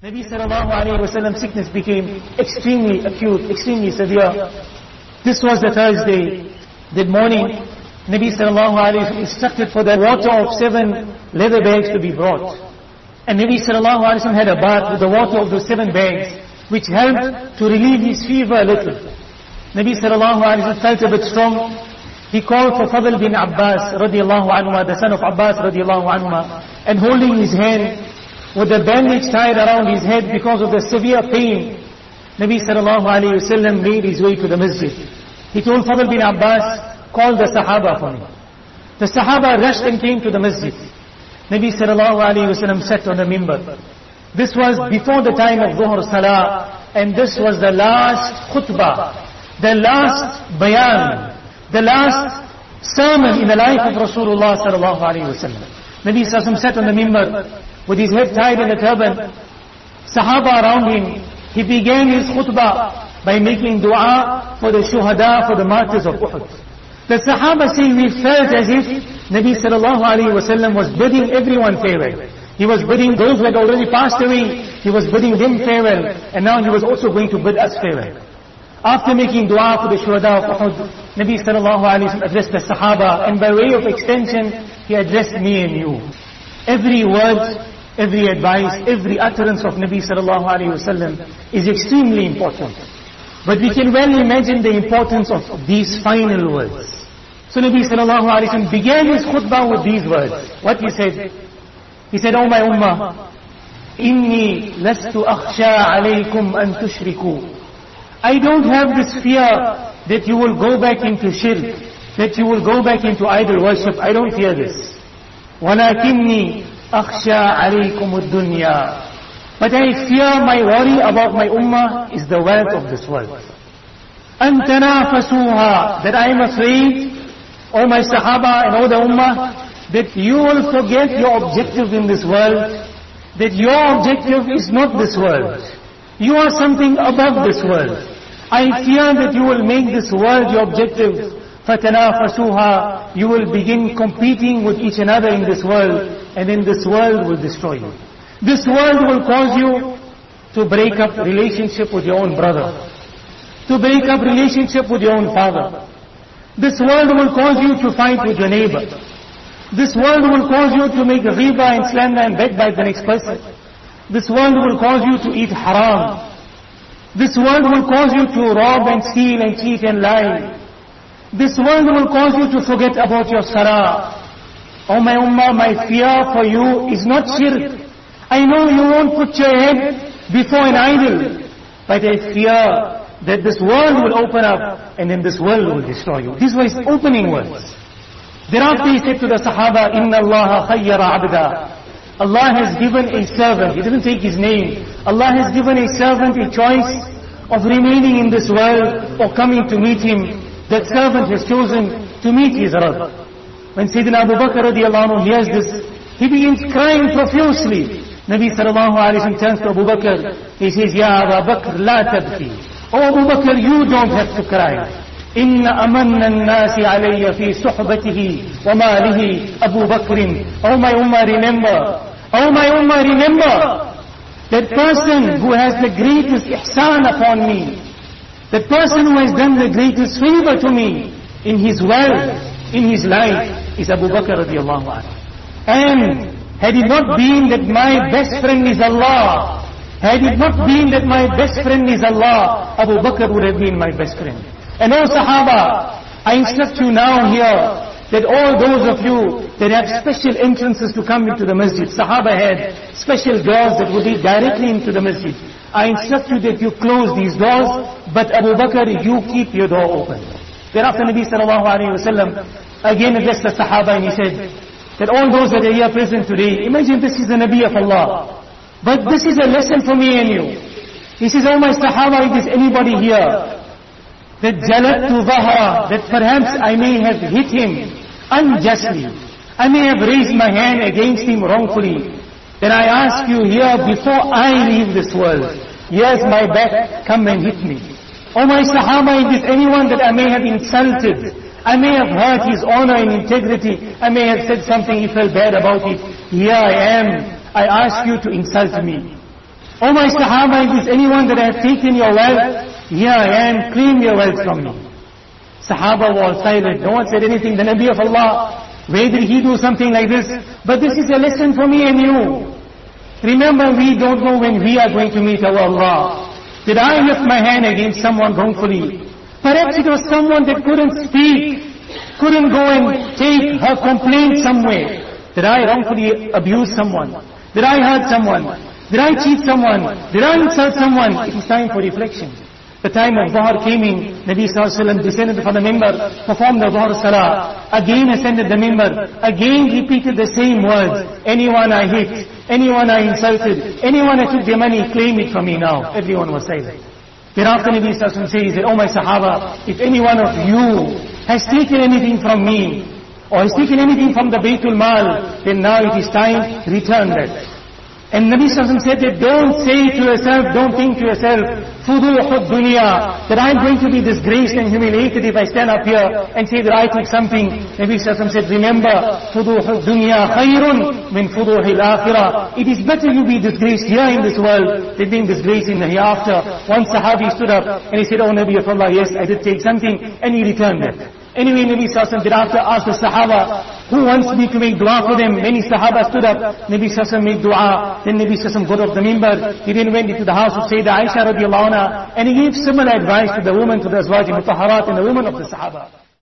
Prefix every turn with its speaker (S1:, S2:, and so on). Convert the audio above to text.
S1: Nabi sallallahu alayhi wa sickness became extremely acute, extremely severe. This was the Thursday. That morning, Nabi sallallahu alayhi wa instructed for the water of seven leather bags to be brought. And Nabi sallallahu alayhi wa had a bath with the water of those seven bags, which helped to relieve his fever a little. Nabi sallallahu alayhi wa felt a bit strong. He called for Fadl bin Abbas radiallahu anhu, the son of Abbas radiallahu anhu, and holding his hand, with the bandage tied around his head because of the severe pain, Nabi sallallahu alayhi wasallam made his way to the masjid. He told Fadl bin Abbas, call the Sahaba for me. The Sahaba rushed and came to the masjid. Nabi sallallahu alayhi wasallam sat on the mimbar. This was before the time of Dhuhr Salah, and this was the last khutbah, the last bayan, the last sermon in the life of Rasulullah sallallahu alayhi wasallam. Nabi sallallahu sat on the mimbar, with his head tied in a turban, Sahaba around him, he began his khutbah by making dua for the shuhada, for the martyrs of Uhud. The Sahaba say we felt as if Nabi sallallahu alayhi wasallam was bidding everyone farewell. He was bidding those who had already passed away, he was bidding them farewell, and now he was also going to bid us farewell. After making dua for the shuhada of Uhud, Nabi sallallahu alayhi wasallam addressed the Sahaba, and by way of extension, he addressed me and you. Every word every advice, every utterance of Nabi sallallahu alayhi wasallam is extremely important. But we can well imagine the importance of these final words. So Nabi sallallahu alayhi wasallam began his khutbah with these words. What he said? He said, Oh my ummah, inni lastu akhsha alaykum an tushriku. I don't have this fear that you will go back into shirk, that you will go back into idol worship. I don't fear this. ولكني Alaykum dunya But I fear my worry about my ummah is the wealth of this world. Antanafasuha, that I am afraid, O my sahaba and O the ummah, that you will forget your objective in this world, that your objective is not this world. You are something above this world. I fear that you will make this world your objective فَتَنَافَسُوهَا You will begin competing with each another in this world, and then this world will destroy you. This world will cause you to break up relationship with your own brother, to break up relationship with your own father. This world will cause you to fight with your neighbor. This world will cause you to make riba and slander and backbite the next person. This world will cause you to eat haram. This world will cause you to rob and steal and cheat and lie. This world will cause you to forget about your salah. Oh my ummah, my fear for you is not shirk. I know you won't put your head before an idol, but I fear that this world will open up and then this world will destroy you. These were his opening words. Thereafter he said to the Sahaba, Inna Allah khayyara abda. Allah has given a servant, he didn't take his name. Allah has given a servant a choice of remaining in this world or coming to meet him That servant has chosen to meet his Rabb. When Sayyidina Abu Bakr radiallahu anhu hears this, he begins crying profusely. Nabi sallallahu alayhi wa turns to Abu Bakr. He says, Ya Abu Bakr, la tabki. Oh Abu Bakr, you don't have to cry. إن أمن الناس علي في صحبته وماله أبو بكر Oh my ummah remember Oh my ummah remember That person who has the greatest ihsan upon me that person who has done the greatest favor to me In his wealth, in his life Is Abu Bakr radiallahu anhu And had it not been that my best friend is Allah had it not been that my best friend is Allah, Abu Bakr would have been my best friend. And all Sahaba, I instruct you now here that all those of you that have special entrances to come into the masjid, Sahaba had special doors that would lead directly into the masjid. I instruct you that you close these doors, but Abu Bakr, you keep your door open. Thereafter Nabi sallallahu alayhi wa again addressed the Sahaba and he said that all those that are here present today, imagine this is the Nabi of Allah. But this is a lesson for me and you. He says, oh my Sahaba, if there's anybody here that jalattu dhahra, that perhaps I may have hit him unjustly. I may have raised my hand against him wrongfully. Then I ask you here before I leave this world, here's my back, come and hit me. Oh my Sahaba, if there's anyone that I may have insulted, I may have hurt his honor and integrity, I may have said something he felt bad about it, here I am, I ask you to insult me. Oh my Sahaba, is anyone that I have taken your wealth? Here I am, claim your wealth from me. Sahaba was silent. No one said anything. The Nabi of Allah, where did he do something like this? But this is a lesson for me and you. Remember, we don't know when we are going to meet our Allah. Did I lift my hand against someone wrongfully? Perhaps it was someone that couldn't speak, couldn't go and take her complaint somewhere. Did I wrongfully abuse someone? Did I hurt someone? Did I cheat someone? Did I insult someone? It is time for reflection. The time of Dhuhr came in, Nabi Sallallahu descended from the mimbar, performed the Dhuhr Salah, again ascended the mimbar, again repeated the same words. Anyone I hit, anyone I insulted, anyone I took their money, claim it from me now. Everyone was silent. Thereafter Nabi Sallallahu says that, Oh my Sahaba, if any one of you has taken anything from me, or has taken anything from the Baytul Mal, then now it is time, return that. And Nabi Sallallahu said don't say to yourself, don't think to yourself, fuduhud dunya, that I'm going to be disgraced and humiliated if I stand up here and say that I took something. Nabi Sallallahu said, remember, fuduhud dunya khayrun min fuduhil akhirah. It is better you be disgraced here in this world than being disgraced in the hereafter. One Sahabi stood up and he said, oh Nabi of Allah, yes, I did take something, and he returned it. Anyway, Nabi Sallallahu thereafter asked the Sahaba, who wants me to make dua for them? Many Sahaba stood up. Nabi Sallallahu made dua. Then Nabi Sallallahu got off the mimbar. He then went into the house of Sayyidah Aisha radiallahu anha, and he gave similar advice to the women, to the Azwaj and the women of the Sahaba.